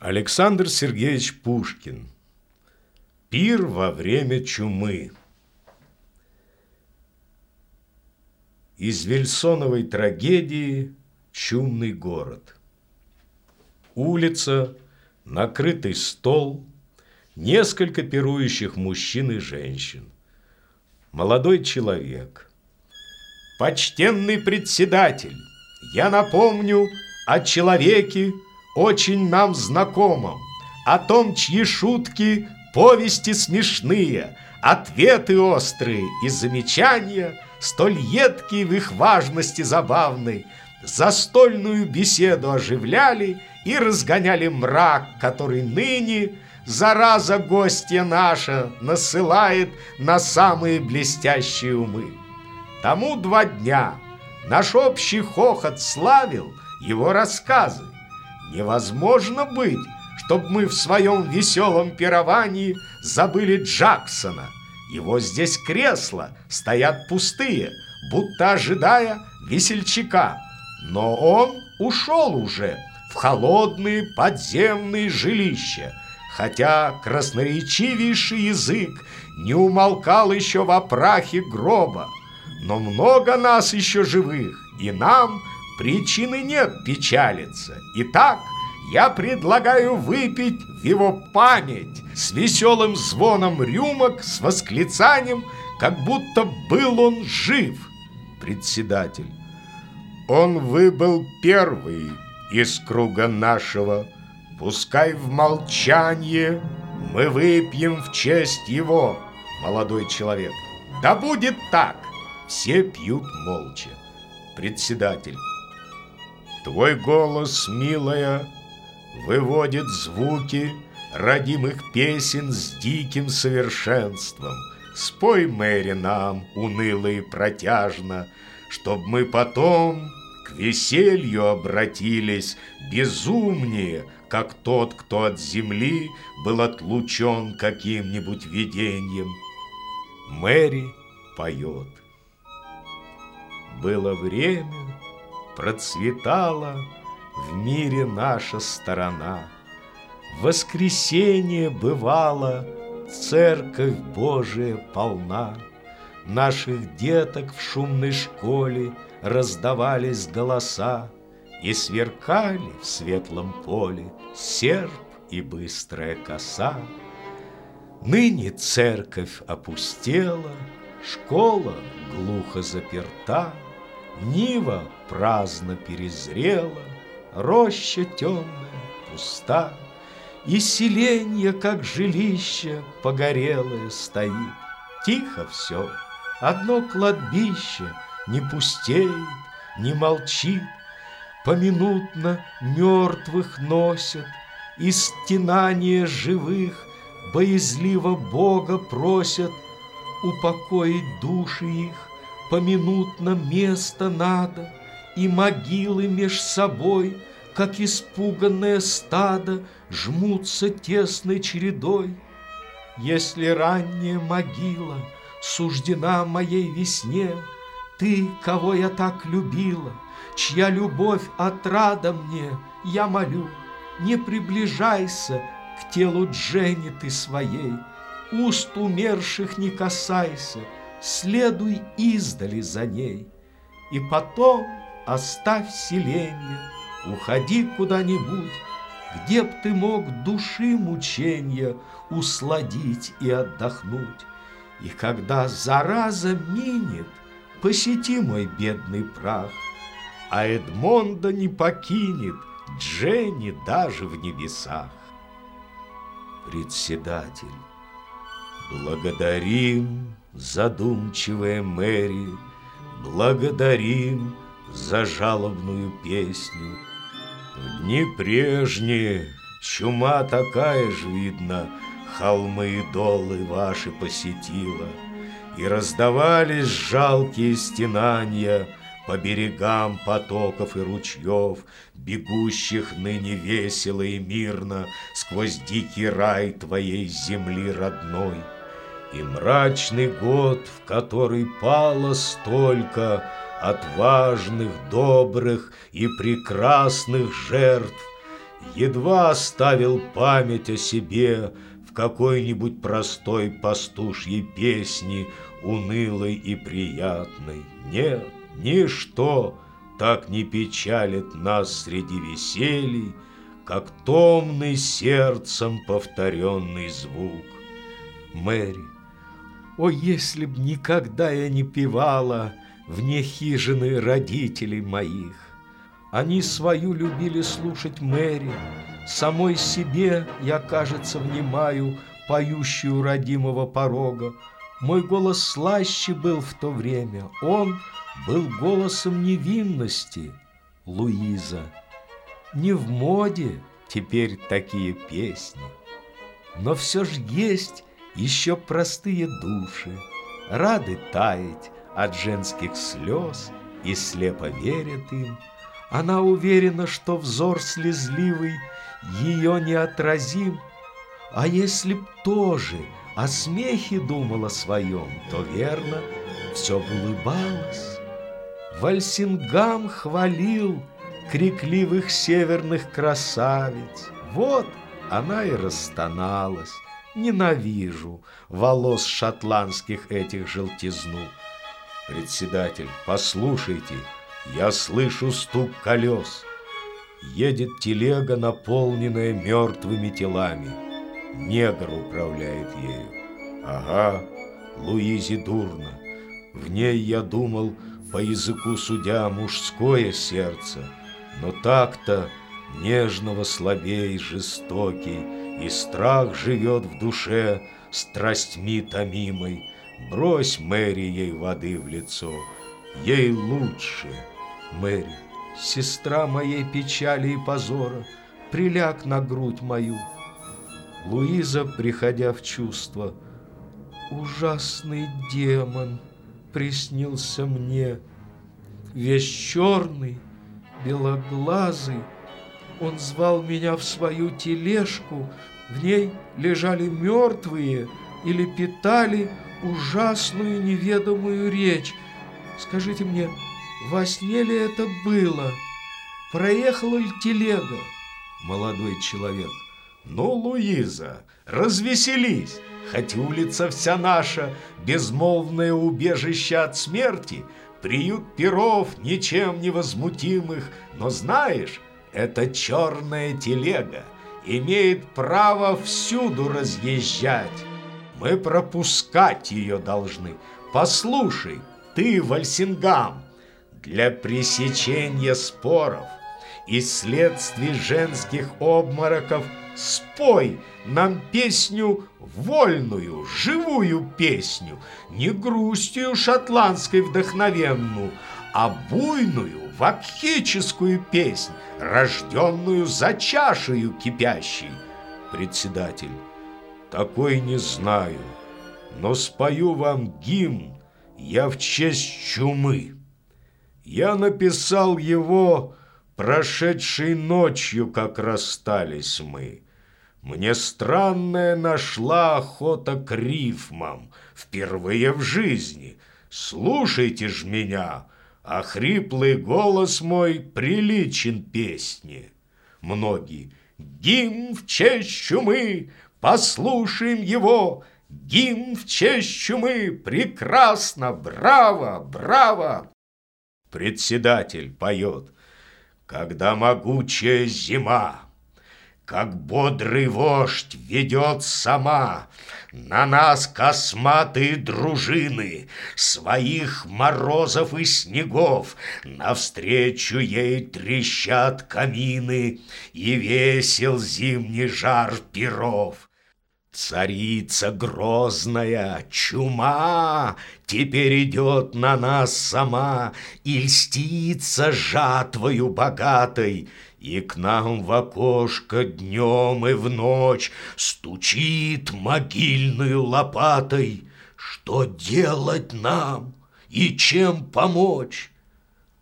Александр Сергеевич Пушкин Пир во время чумы Из Вильсоновой трагедии «Чумный город» Улица, накрытый стол, несколько пирующих мужчин и женщин. Молодой человек. Почтенный председатель, я напомню о человеке, очень нам знакомом, о том, чьи шутки, повести смешные, ответы острые и замечания, столь едкие в их важности забавной, застольную беседу оживляли и разгоняли мрак, который ныне зараза гостья наша насылает на самые блестящие умы. Тому два дня наш общий хохот славил его рассказы, Невозможно быть, чтобы мы в своем веселом пировании забыли Джексона. Его здесь кресла стоят пустые, будто ожидая весельчака. Но он ушел уже в холодные подземные жилища, хотя красноречивейший язык не умолкал еще в опрахе гроба. Но много нас еще живых, и нам Причины нет печалиться. Итак, я предлагаю выпить в его память с веселым звоном рюмок, с восклицанием, как будто был он жив. Председатель. Он выбыл первый из круга нашего. Пускай в молчании мы выпьем в честь его, молодой человек. Да будет так. Все пьют молча. Председатель. Твой голос, милая, выводит звуки родимых песен с диким совершенством. Спой, Мэри, нам уныло и протяжно, Чтоб мы потом к веселью обратились Безумнее, как тот, кто от земли Был отлучен каким-нибудь видением. Мэри поет. Было время, процветала в мире наша сторона. Воскресенье бывало, церковь Божия полна. Наших деток в шумной школе раздавались голоса, И сверкали в светлом поле серп и быстрая коса. Ныне церковь опустела, школа глухо заперта, Нива праздно перезрела, Роща темная, пуста, И селенье, как жилище, Погорелое стоит. Тихо все, одно кладбище Не пустеет, не молчит, Поминутно мертвых носят, И стенания живых Боязливо Бога просят Упокоить души их, поминутно место надо, И могилы меж собой, как испуганное стадо, Жмутся тесной чередой. Если ранняя могила суждена моей весне, Ты, кого я так любила, чья любовь отрада мне, Я молю, не приближайся к телу Дженни ты своей, Уст умерших не касайся, следуй издали за ней, И потом оставь селение, уходи куда-нибудь, Где б ты мог души мучения усладить и отдохнуть. И когда зараза минет, посети мой бедный прах, А Эдмонда не покинет Дженни даже в небесах. Председатель, благодарим задумчивая Мэри, Благодарим за жалобную песню. В дни прежние чума такая ж, видно, Холмы и долы ваши посетила, И раздавались жалкие стенания По берегам потоков и ручьев, Бегущих ныне весело и мирно Сквозь дикий рай твоей земли родной. И мрачный год, в который пало столько Отважных, добрых и прекрасных жертв, Едва оставил память о себе В какой-нибудь простой пастушьей песне Унылой и приятной. Нет, ничто так не печалит нас среди веселий, Как томный сердцем повторенный звук. Мэри, о, если б никогда я не певала Вне хижины родителей моих! Они свою любили слушать Мэри, Самой себе я, кажется, внимаю Поющую родимого порога. Мой голос слаще был в то время, Он был голосом невинности, Луиза. Не в моде теперь такие песни, Но все же есть еще простые души, Рады таять от женских слез И слепо верят им, она уверена, что взор слезливый ее неотразим. А если б тоже о смехе думала своем, то верно, все б улыбалось. Вальсингам хвалил крикливых северных красавиц. Вот она и расстоналась. Ненавижу волос шотландских этих желтизну. Председатель, послушайте, я слышу стук колес. Едет телега, наполненная мертвыми телами. Негр управляет ею. Ага, Луизе дурно. В ней, я думал, по языку судя мужское сердце, но так-то нежного слабей жестокий, и страх живет в душе страстьми томимой. Брось Мэри ей воды в лицо, ей лучше — Мэри, сестра моей печали и позора, Приляг на грудь мою. Луиза, приходя в чувство, Ужасный демон приснился мне, Весь черный, белоглазый, Он звал меня в свою тележку, В ней лежали мертвые Или питали ужасную неведомую речь. Скажите мне, во сне ли это было? Проехала ли телега? Молодой человек. Ну, Луиза, развеселись, хоть улица вся наша, безмолвное убежище от смерти, приют перов ничем не возмутимых, но знаешь, эта черная телега имеет право всюду разъезжать. Мы пропускать ее должны. Послушай, ты, Вальсингам, для пресечения споров и следствий женских обмороков спой нам песню вольную, живую песню, не грустью шотландской вдохновенную, а буйную, вакхическую песнь, рожденную за чашею кипящей. Председатель, такой не знаю, но спою вам гимн я в честь чумы. Я написал его прошедшей ночью, как расстались мы. Мне странная нашла охота к рифмам, впервые в жизни. Слушайте ж меня, а хриплый голос мой приличен песне. Многие «Гимн в честь чумы, послушаем его!» Гимн в честь чумы, прекрасно, браво, браво! Председатель поет, когда могучая зима, как бодрый вождь ведет сама На нас косматые дружины Своих морозов и снегов Навстречу ей трещат камины И весел зимний жар перов. Царица грозная, чума, Теперь идет на нас сама И льстится жатвою богатой, И к нам в окошко днем и в ночь Стучит могильную лопатой. Что делать нам и чем помочь?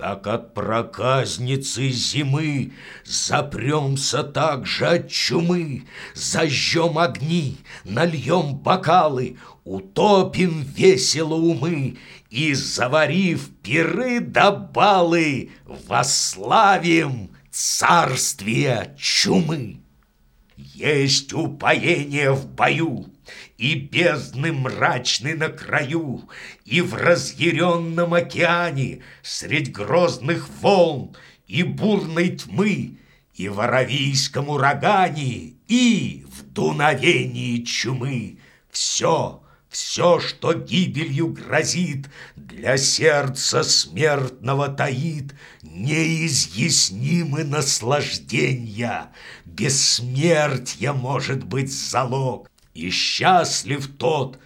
как от проказницы зимы, Запремся так же от чумы, Зажжем огни, нальем бокалы, Утопим весело умы И, заварив пиры да балы, Восславим царствие чумы. Есть упоение в бою, и бездны мрачны на краю, и в разъяренном океане, средь грозных волн и бурной тьмы, и в аравийском урагане, и в дуновении чумы. Все, все, что гибелью грозит, для сердца смертного таит неизъяснимы наслаждения. Бессмертье может быть залог, и счастлив тот,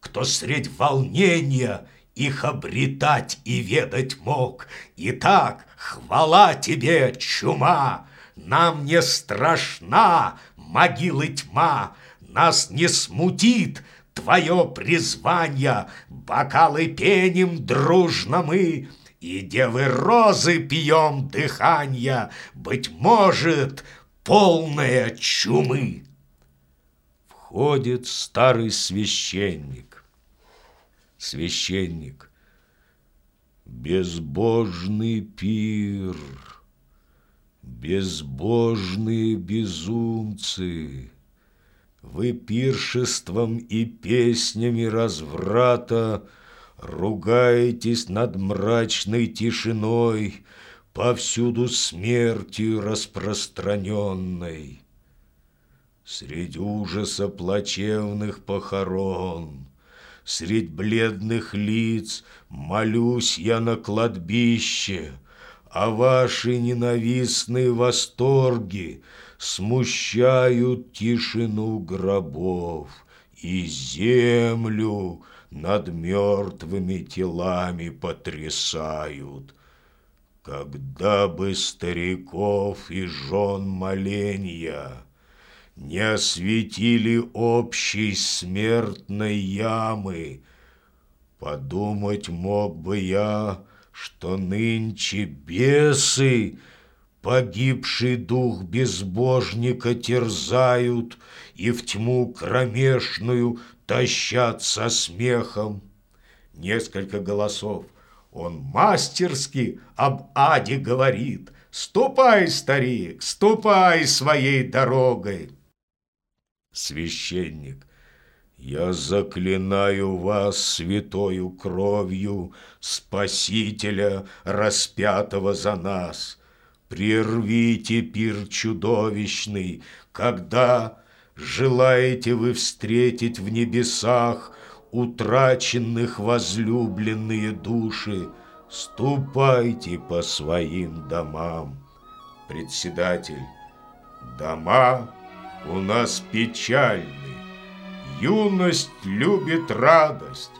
кто средь волнения их обретать и ведать мог. Итак, хвала тебе, чума, нам не страшна могилы тьма, нас не смутит твое призвание, бокалы пеним дружно мы, и девы розы пьем дыханья, быть может, полная чумы. Входит старый священник. Священник. Безбожный пир, безбожные безумцы, Вы пиршеством и песнями разврата Ругаетесь над мрачной тишиной, Повсюду смертью распространенной. Средь ужаса плачевных похорон, Средь бледных лиц молюсь я на кладбище, А ваши ненавистные восторги Смущают тишину гробов И землю над мертвыми телами потрясают. Когда бы стариков и жен моленья не осветили общей смертной ямы. Подумать мог бы я, что нынче бесы Погибший дух безбожника терзают И в тьму кромешную тащат со смехом. Несколько голосов. Он мастерски об аде говорит. Ступай, старик, ступай своей дорогой священник. Я заклинаю вас святою кровью Спасителя, распятого за нас. Прервите пир чудовищный, когда желаете вы встретить в небесах утраченных возлюбленные души, ступайте по своим домам. Председатель, дома у нас печальный. Юность любит радость.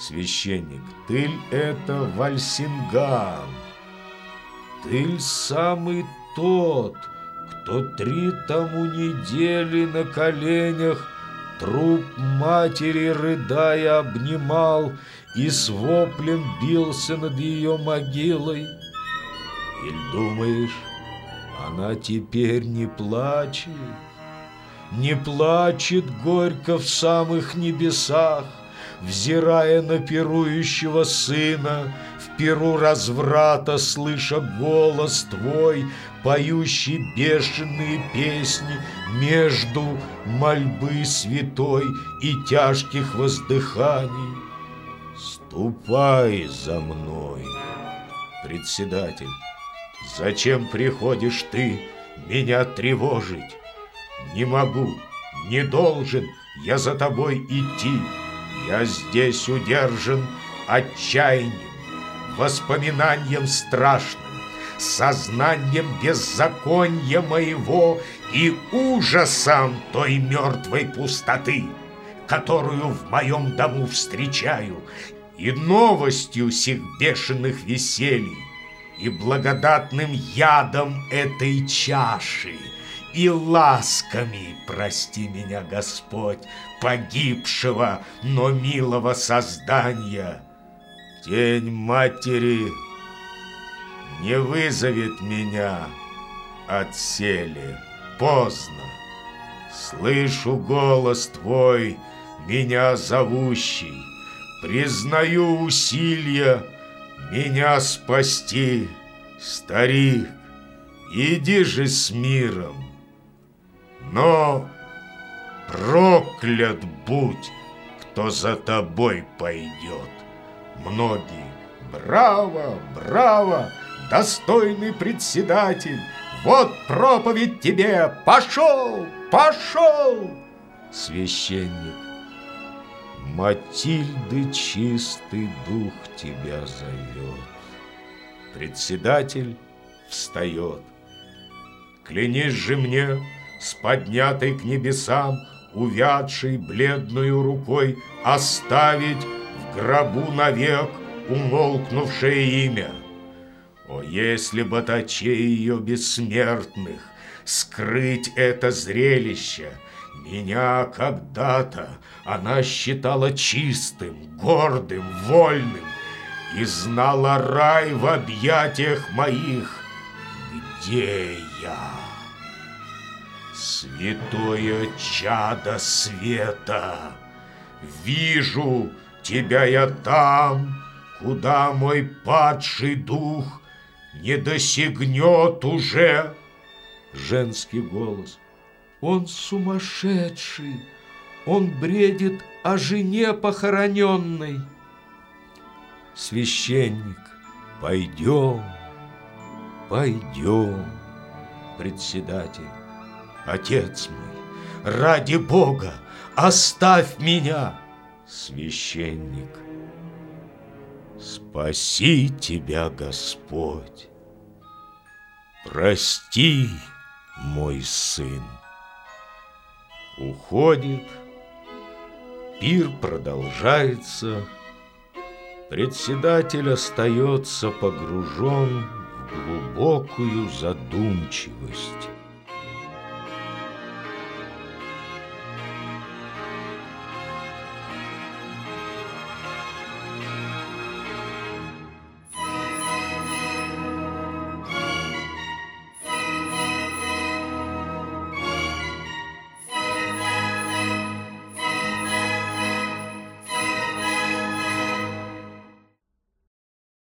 Священник, тыль это Вальсинган. Тыль самый тот, кто три тому недели на коленях Труп матери, рыдая, обнимал И с воплем бился над ее могилой. Или думаешь, она теперь не плачет? Не плачет горько в самых небесах, Взирая на пирующего сына, В пиру разврата слыша голос твой, Поющий бешеные песни Между мольбы святой И тяжких воздыханий. Ступай за мной, председатель, Зачем приходишь ты меня тревожить? Не могу, не должен я за тобой идти. Я здесь удержан отчаянием, воспоминанием страшным, сознанием беззакония моего и ужасом той мертвой пустоты, которую в моем дому встречаю, и новостью сих бешеных веселий, и благодатным ядом этой чаши, и ласками прости меня, Господь, погибшего, но милого создания. Тень матери не вызовет меня от сели. Поздно. Слышу голос твой, меня зовущий. Признаю усилия меня спасти, старик. иди же с миром. Но проклят будь, кто за тобой пойдет. Многие «Браво, браво, достойный председатель! Вот проповедь тебе! Пошел, пошел!» Священник Матильды чистый дух тебя зовет. Председатель встает. Клянись же мне с поднятой к небесам, увядшей бледную рукой, оставить в гробу навек умолкнувшее имя. О, если бы очей ее бессмертных скрыть это зрелище, меня когда-то она считала чистым, гордым, вольным и знала рай в объятиях моих. Где я? Святое чадо света, вижу тебя я там, куда мой падший дух не досягнет уже. Женский голос. Он сумасшедший, он бредит о жене похороненной. Священник, пойдем, пойдем, председатель. Отец мой, ради Бога, оставь меня, священник. Спаси тебя, Господь. Прости, мой сын. Уходит, пир продолжается, Председатель остается погружен в глубокую задумчивость.